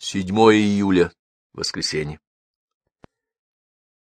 7 июля, воскресенье.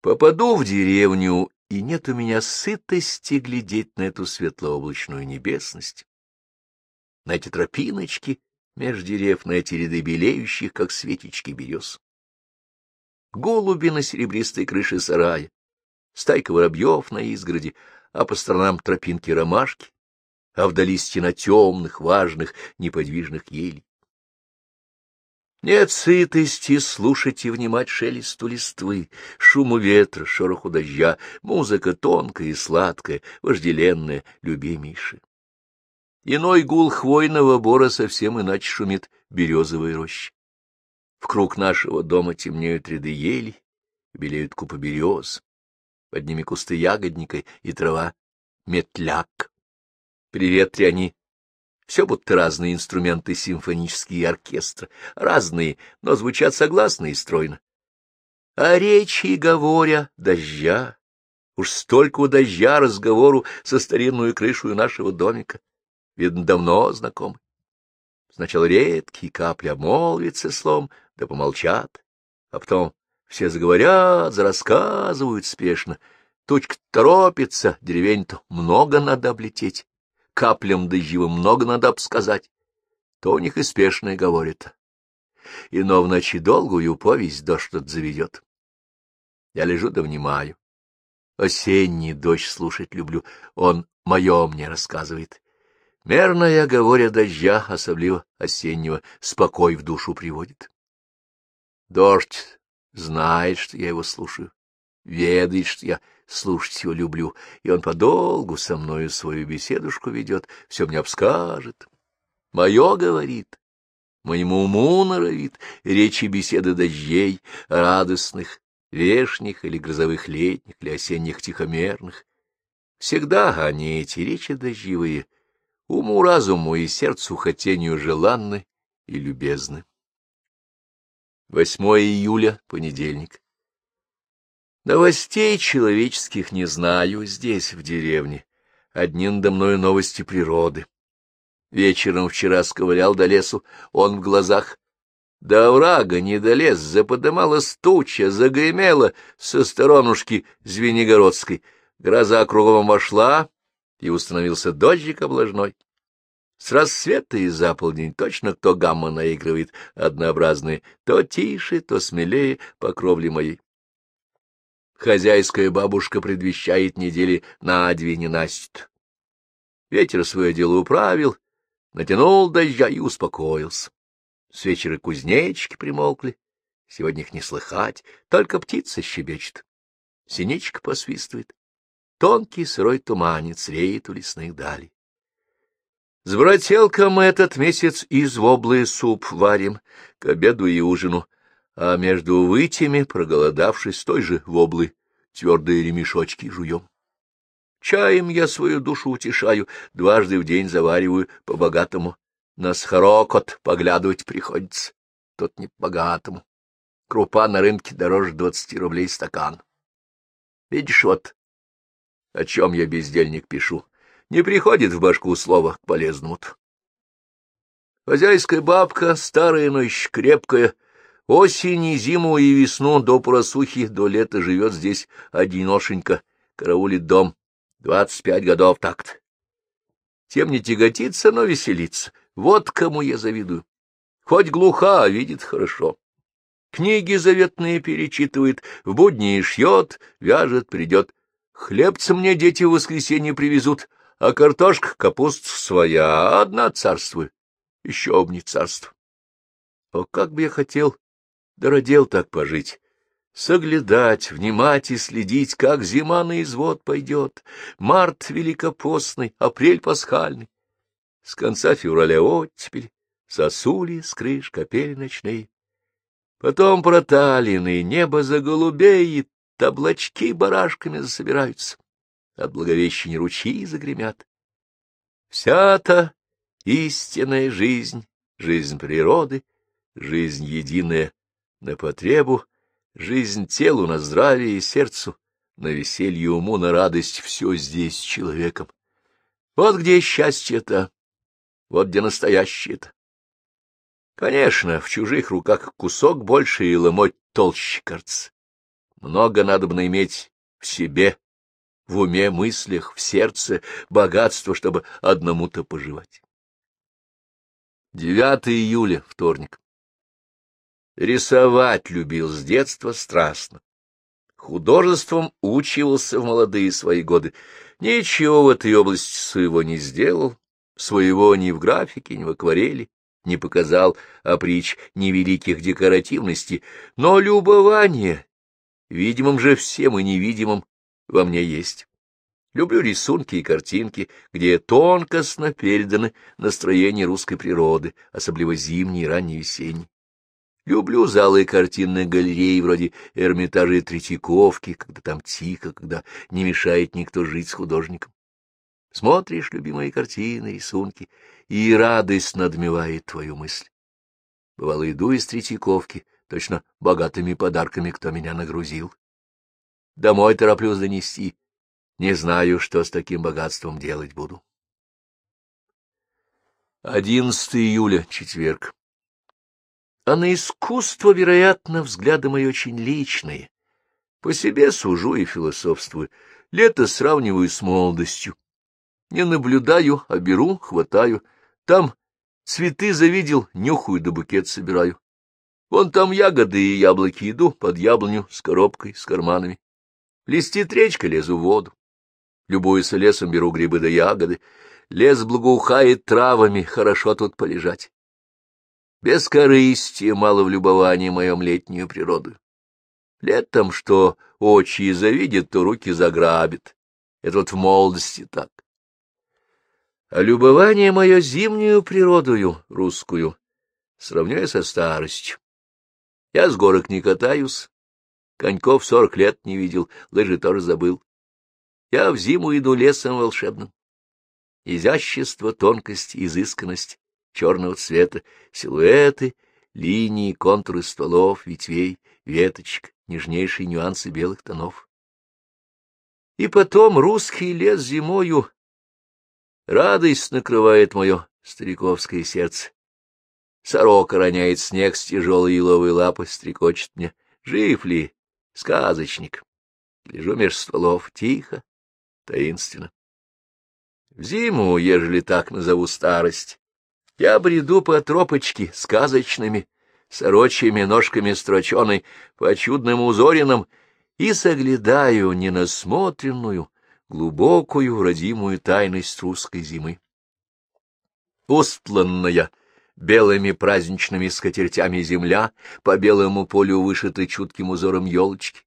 Попаду в деревню, и нет у меня сытости глядеть на эту светлооблачную небесность, на эти тропиночки меж дерев, на эти ряды белеющих, как светички берез. Голуби на серебристой крыше сарая, стайка воробьев на изгороди, а по сторонам тропинки ромашки, а вдали стена темных, важных, неподвижных елей. Нет сытости слушать и внимать шелесту листвы, шуму ветра, шороху дождя, музыка тонкая и сладкая, вожделенная, любимейшая. Иной гул хвойного бора совсем иначе шумит березовая роща. В круг нашего дома темнеют ряды елей, белеют купы берез, под ними кусты ягодника и трава метляк. При ветре они все будто разные инструменты симфонические оркестра, разные, но звучат согласно и стройно. А речи, говоря, дождя, уж столько дождя разговору со старинную крышу нашего домика, видно, давно знакомы. Сначала редкие капли обмолвятся слом, да помолчат, а потом все заговорят, зарассказывают спешно. Тучка торопится, деревень-то много надо облететь каплям дождевым много надо обсказать. То у них и спешное говорит. Ино в ночи долгую повесть дождь заведет. Я лежу да внимаю. Осенний дождь слушать люблю, он мое мне рассказывает. Мерная говоря дождя, особливо осеннего, спокой в душу приводит. Дождь знает, что я его слушаю, ведает, что я слушать его люблю, и он подолгу со мною свою беседушку ведет, все мне обскажет. Мое говорит, моему уму норовит, речи беседы дождей, радостных, вешних или грозовых летних, или осенних тихомерных. Всегда они, эти речи дождевые, уму, разуму и сердцу хотению желанны и любезны. 8 июля, понедельник. Новостей человеческих не знаю здесь, в деревне. Одни надо мною новости природы. Вечером вчера сковылял до лесу, он в глазах. До врага не долез, заподымалась туча, загремела со сторонушки Звенигородской. Гроза кругом вошла, и установился дождик облажной. С рассвета и за полдень точно кто гамма наигрывает, однообразные, то тише, то смелее по кровле моей. Хозяйская бабушка предвещает недели на две не настит. Ветер свое дело управил, натянул дождя и успокоился. С вечера кузнечики примолкли, сегодня их не слыхать, только птица щебечет. Синичка посвистывает, тонкий сырой туманец реет у лесных далей. С брателком этот месяц из воблы суп варим к обеду и ужину, а между вытями, проголодавшись той же воблы, твердые ремешочки жуем. Чаем я свою душу утешаю, дважды в день завариваю по-богатому. На схорокот поглядывать приходится, тот не по-богатому. Крупа на рынке дороже двадцати рублей стакан. Видишь, вот, о чем я, бездельник, пишу. Не приходит в башку слово к полезному-то. Хозяйская бабка, старая, но еще крепкая, Осень и зиму и весну до просухи, до лета живет здесь одиношенько, караулит дом. Двадцать пять годов такт. Тем не тяготится, но веселится. Вот кому я завидую. Хоть глуха, а видит хорошо. Книги заветные перечитывает, в будни шьет, вяжет, придет. Хлебца мне дети в воскресенье привезут, а картошка, капуста своя, одна царствует. Еще об не царство. О, как бы я хотел да родил так пожить. Соглядать, внимать и следить, как зима на извод пойдет, март великопостный, апрель пасхальный. С конца февраля оттепель, сосули с крыш капели ночные. Потом проталины, небо заголубеет, облачки барашками засобираются, от благовещения ручьи загремят. Вся-то истинная жизнь, жизнь природы, жизнь единая на потребу, жизнь телу, на здравие и сердцу, на веселье уму, на радость — все здесь с человеком. Вот где счастье-то, вот где настоящее-то. Конечно, в чужих руках кусок больше и ломоть толще, кажется. Много надо бы иметь в себе, в уме, мыслях, в сердце богатство, чтобы одному-то поживать. 9 июля, вторник. Рисовать любил с детства страстно. Художеством учивался в молодые свои годы. Ничего в этой области своего не сделал, своего ни в графике, ни в акварели не показал, притч невеликих декоративностей, но любование, видимым же всем и невидимым, во мне есть. Люблю рисунки и картинки, где тонкостно переданы настроения русской природы, особенно зимней и ранневесенней. Люблю залы картинных галерей вроде Эрмитажа и Третьяковки, когда там тихо, когда не мешает никто жить с художником. Смотришь любимые картины, рисунки, и радость надмевает твою мысль. Бывало, иду из Третьяковки, точно богатыми подарками, кто меня нагрузил. Домой тороплюсь донести. Не знаю, что с таким богатством делать буду. 11 июля, четверг. А на искусство, вероятно, взгляды мои очень личные. По себе сужу и философствую. Лето сравниваю с молодостью. Не наблюдаю, а беру, хватаю. Там цветы завидел, нюхаю да букет собираю. Вон там ягоды и яблоки иду под яблоню с коробкой, с карманами. Листит речка, лезу в воду. Любуюсь лесом, беру грибы да ягоды. Лес благоухает травами, хорошо тут полежать. Без корысти мало в любовании моем летнюю природу. Летом, что очи завидят, то руки заграбят. Это вот в молодости так. А любование мое зимнюю природою русскую сравняю со старостью. Я с горок не катаюсь, коньков сорок лет не видел, лыжи тоже забыл. Я в зиму иду лесом волшебным. Изящество, тонкость, изысканность черного цвета, силуэты, линии, контуры стволов, ветвей, веточек, нежнейшие нюансы белых тонов. И потом русский лес зимою Радость накрывает мое стариковское сердце. Сорока роняет снег с тяжелой еловой лапы, стрекочет мне. Жив ли, сказочник? Лежу меж стволов, тихо, таинственно. В зиму, ежели так назову старость, я бреду по тропочке сказочными, сорочьими ножками строченой, по чудным узоринам, и соглядаю ненасмотренную, глубокую родимую тайность русской зимы. Устланная белыми праздничными скатертями земля, по белому полю вышиты чутким узором елочки.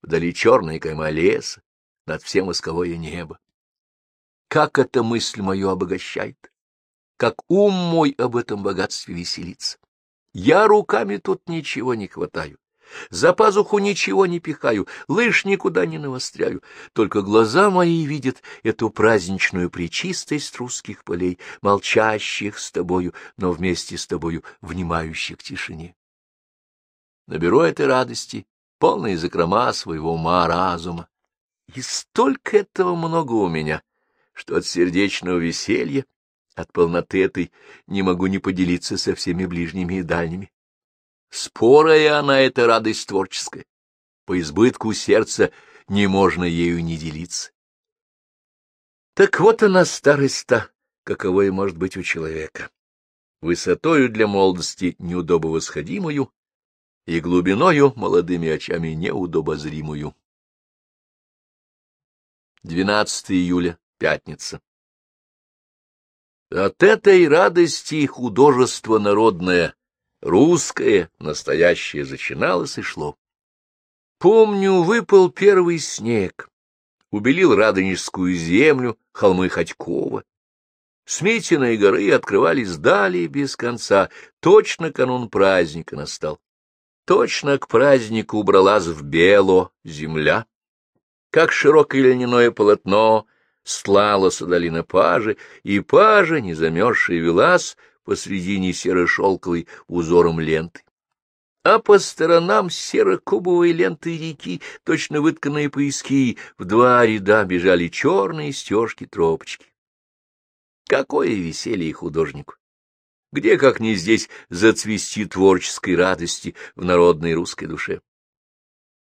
Вдали черная кайма леса, над всем восковое небо. Как эта мысль мою обогащает, как ум мой об этом богатстве веселится. Я руками тут ничего не хватаю, за пазуху ничего не пихаю, лыж никуда не навостряю, только глаза мои видят эту праздничную причистость русских полей, молчащих с тобою, но вместе с тобою внимающих тишине. Наберу этой радости, полные закрома своего ума, разума. И столько этого много у меня, что от сердечного веселья, от полноты этой не могу не поделиться со всеми ближними и дальними. Спорая она — это радость творческая. По избытку сердца не можно ею не делиться. Так вот она старость-то, каковой может быть у человека. Высотою для молодости неудобо восходимую и глубиною молодыми очами неудобозримую. 12 июля, пятница. От этой радости художество народное Русское, настоящее, зачиналось и шло. Помню, выпал первый снег, убелил Радонежскую землю, холмы Ходькова. Сметенные горы открывались далее без конца, точно канун праздника настал. Точно к празднику убралась в бело земля, как широкое льняное полотно стлалась долина пажи, и пажа, не замерзшая, велась посредине серо-шелковой узором ленты. А по сторонам серо-кубовой ленты реки, точно вытканные поиски, в два ряда бежали черные стежки-тропочки. Какое веселье художнику! Где, как ни здесь, зацвести творческой радости в народной русской душе?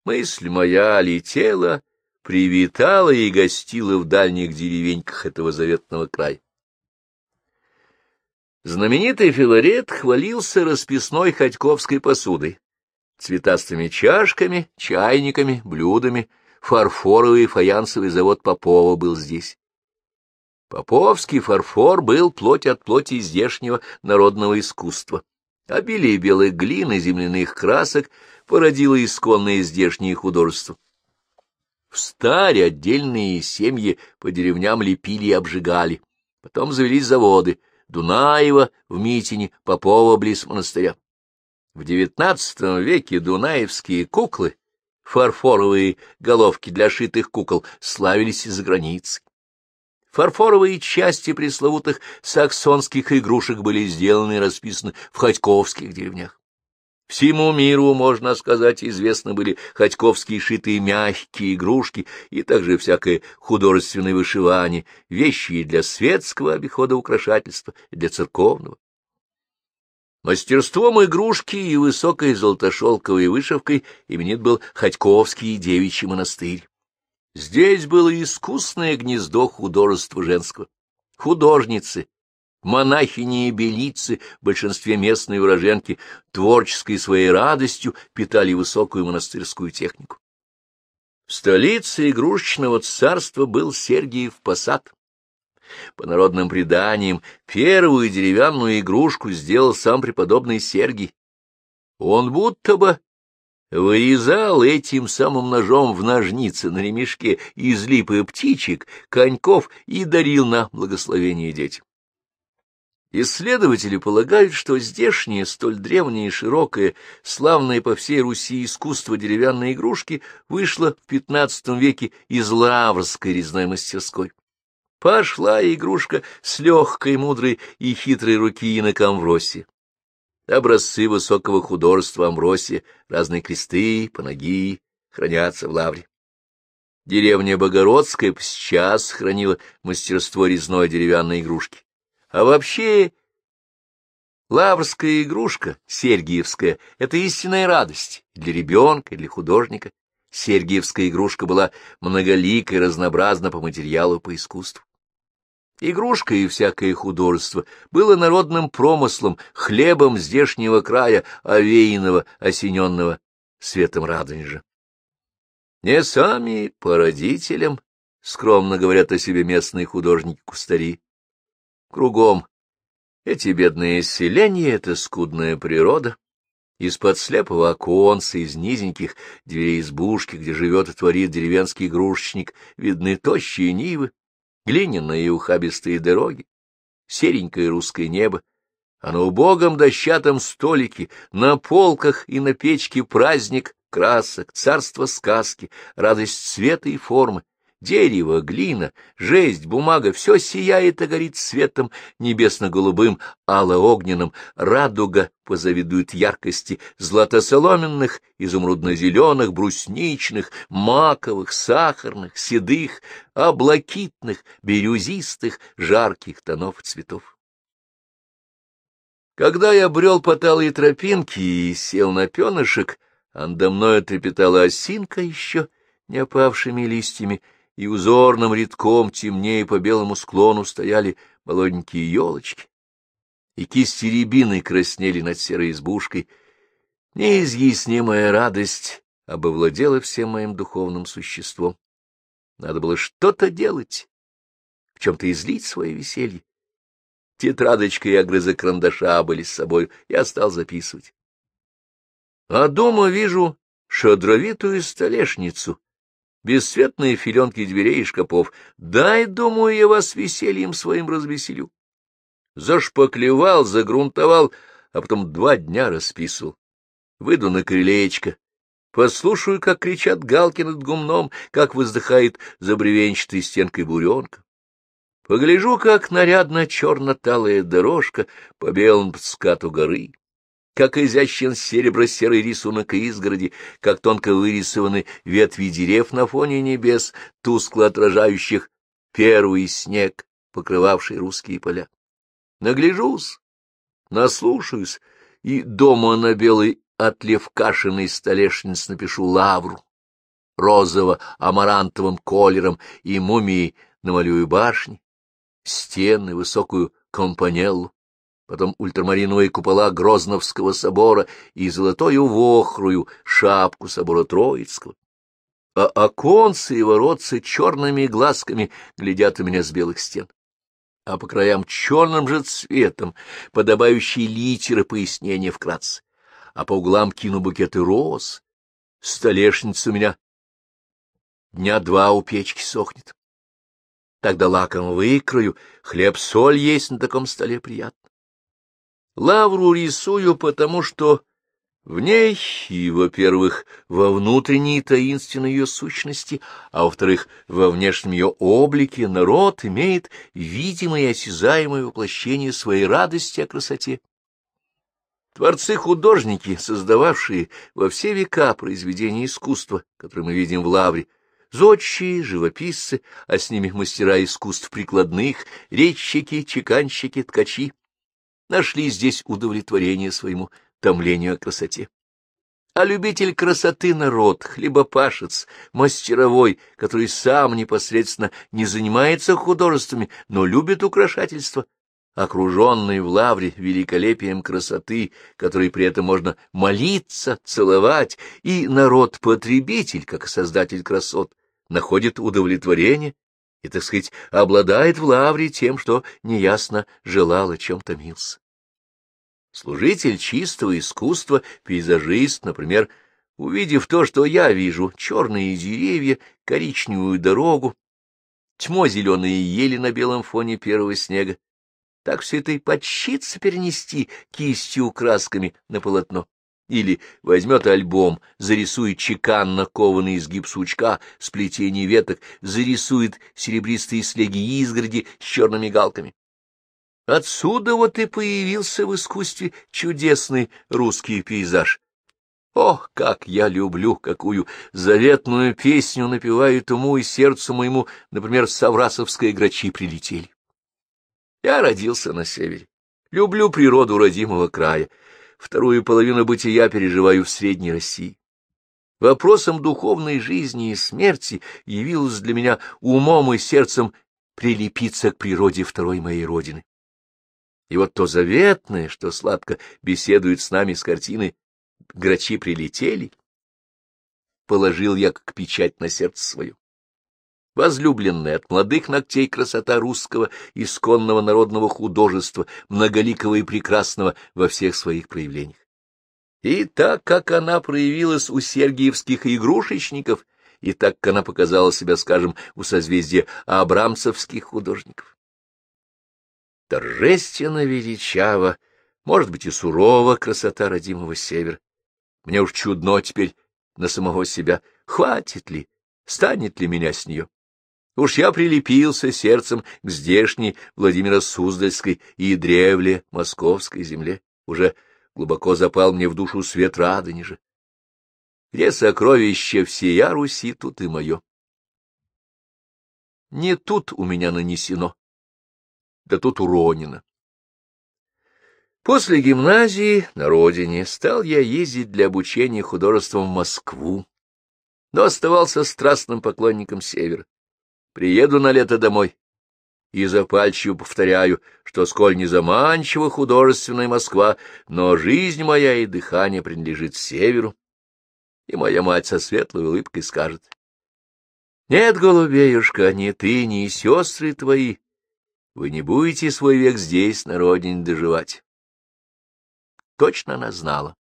Мысль моя летела, привитала и гостила в дальних деревеньках этого заветного края. Знаменитый Филарет хвалился расписной ходьковской посудой, цветастыми чашками, чайниками, блюдами. Фарфоровый фаянсовый завод Попова был здесь. Поповский фарфор был плоть от плоти здешнего народного искусства. Обилие белых глин и земляных красок породило исконное здешнее художество. В старе отдельные семьи по деревням лепили и обжигали. Потом завелись заводы — Дунаева в Митине, Попова близ монастыря. В девятнадцатом веке дунаевские куклы, фарфоровые головки для шитых кукол, славились из-за границы. Фарфоровые части пресловутых саксонских игрушек были сделаны и расписаны в ходьковских деревнях. Всему миру, можно сказать, известны были ходьковские шитые мягкие игрушки и также всякое художественное вышивание, вещи и для светского обихода украшательства, и для церковного. Мастерством игрушки и высокой золотошелковой вышивкой именит был Ходьковский девичий монастырь. Здесь было искусное гнездо художества женского. Художницы, монахини и белицы, в большинстве местные уроженки, творческой своей радостью питали высокую монастырскую технику. В столице игрушечного царства был Сергиев Посад. По народным преданиям, первую деревянную игрушку сделал сам преподобный Сергий. Он будто бы вырезал этим самым ножом в ножнице на ремешке из липы птичек, коньков и дарил на благословение детям. Исследователи полагают, что здешнее, столь древнее и широкое, славное по всей Руси искусство деревянной игрушки вышло в XV веке из лаврской резной мастерской. Пошла игрушка с легкой, мудрой и хитрой руки на Амвросия образцы высокого художества Амбросия, разные кресты, панаги хранятся в лавре. Деревня Богородская сейчас хранила мастерство резной деревянной игрушки. А вообще, лаврская игрушка, сергиевская, — это истинная радость для ребенка, для художника. Сергиевская игрушка была многолика и разнообразна по материалу, по искусству. Игрушка и всякое художество было народным промыслом, хлебом здешнего края, овеянного, осененного светом Радонежа. Не сами по родителям, скромно говорят о себе местные художники-кустари. Кругом эти бедные селения — это скудная природа. Из-под слепого оконца, из низеньких дверей избушки, где живет и творит деревенский игрушечник, видны тощие нивы, глиняные и ухабистые дороги, серенькое русское небо, а на убогом дощатом столике, на полках и на печке праздник красок, царство сказки, радость цвета и формы, Дерево, глина, жесть, бумага — все сияет и горит светом небесно-голубым, ало-огненным. Радуга позавидует яркости златосоломенных, изумрудно-зеленых, брусничных, маковых, сахарных, седых, облакитных, бирюзистых, жарких тонов цветов. Когда я брел по талой тропинке и сел на пенышек, а надо мною трепетала осинка еще не опавшими листьями, и узорным рядком темнее по белому склону стояли молоденькие елочки, и кисти рябины краснели над серой избушкой. Неизъяснимая радость обовладела всем моим духовным существом. Надо было что-то делать, в чем-то излить свое веселье. Тетрадочка и огрызок карандаша были с собой, я стал записывать. А дома вижу шадровитую столешницу, бесцветные филенки дверей и шкапов. Дай, думаю, я вас весельем своим развеселю. Зашпаклевал, загрунтовал, а потом два дня расписывал. Выйду на крылечко, послушаю, как кричат галки над гумном, как воздыхает за бревенчатой стенкой буренка. Погляжу, как нарядно черно-талая дорожка по белому скату горы как изящен серебро-серый рисунок изгороди, как тонко вырисованы ветви дерев на фоне небес, тускло отражающих первый снег, покрывавший русские поля. Нагляжусь, наслушаюсь, и дома на белой от левкашиной столешниц напишу лавру розово-амарантовым колером и мумии намалюю башни, стены, высокую компанеллу, потом ультрамариновые купола Грозновского собора и золотою вохрую шапку собора Троицкого. А оконцы и воротцы черными глазками глядят у меня с белых стен. А по краям черным же цветом подобающие литеры пояснения вкратце. А по углам кину букеты роз. Столешница у меня дня два у печки сохнет. Тогда лаком выкрою, хлеб-соль есть на таком столе приятно. Лавру рисую, потому что в ней и, во-первых, во внутренней таинственной ее сущности, а во-вторых, во внешнем ее облике народ имеет видимое и осязаемое воплощение своей радости о красоте. Творцы-художники, создававшие во все века произведения искусства, которые мы видим в Лавре, зодчие, живописцы, а с ними мастера искусств прикладных, резчики, чеканщики, ткачи, нашли здесь удовлетворение своему томлению о красоте. А любитель красоты народ, хлебопашец, мастеровой, который сам непосредственно не занимается художествами, но любит украшательство, окруженный в лавре великолепием красоты, которой при этом можно молиться, целовать, и народ-потребитель, как создатель красот, находит удовлетворение и, так сказать, обладает в лавре тем, что неясно желал, о чем томился. Служитель чистого искусства, пейзажист, например, увидев то, что я вижу, черные деревья, коричневую дорогу, тьмо зеленые ели на белом фоне первого снега, так все это и подщится перенести кистью красками на полотно. Или возьмет альбом, зарисует чеканно кованный изгиб сучка, сплетение веток, зарисует серебристые слеги изгороди с черными галками. Отсюда вот и появился в искусстве чудесный русский пейзаж. Ох, как я люблю, какую заветную песню напевают уму и сердцу моему, например, саврасовские грачи прилетели. Я родился на севере, люблю природу родимого края, вторую половину бытия переживаю в Средней России. Вопросом духовной жизни и смерти явилось для меня умом и сердцем прилепиться к природе второй моей родины. И вот то заветное, что сладко беседует с нами с картины «Грачи прилетели», положил я как печать на сердце свое. Возлюбленная от молодых ногтей красота русского исконного народного художества, многоликого и прекрасного во всех своих проявлениях. И так как она проявилась у сергиевских игрушечников, и так как она показала себя, скажем, у созвездия абрамцевских художников торжественно величава, может быть, и сурова красота родимого севера. Мне уж чудно теперь на самого себя, хватит ли, станет ли меня с нее. Уж я прилепился сердцем к здешней Владимира Суздальской и древле московской земле. Уже глубоко запал мне в душу свет Радонежа. Где сокровище всея Руси, тут и мое. Не тут у меня нанесено, да тут уронено. После гимназии на родине стал я ездить для обучения художеством в Москву, но оставался страстным поклонником севера. Приеду на лето домой и запальчиво повторяю, что сколь не заманчива художественная Москва, но жизнь моя и дыхание принадлежит северу. И моя мать со светлой улыбкой скажет, «Нет, голубеюшка, ни ты, ни сестры твои вы не будете свой век здесь, на родине, доживать. Точно она знала.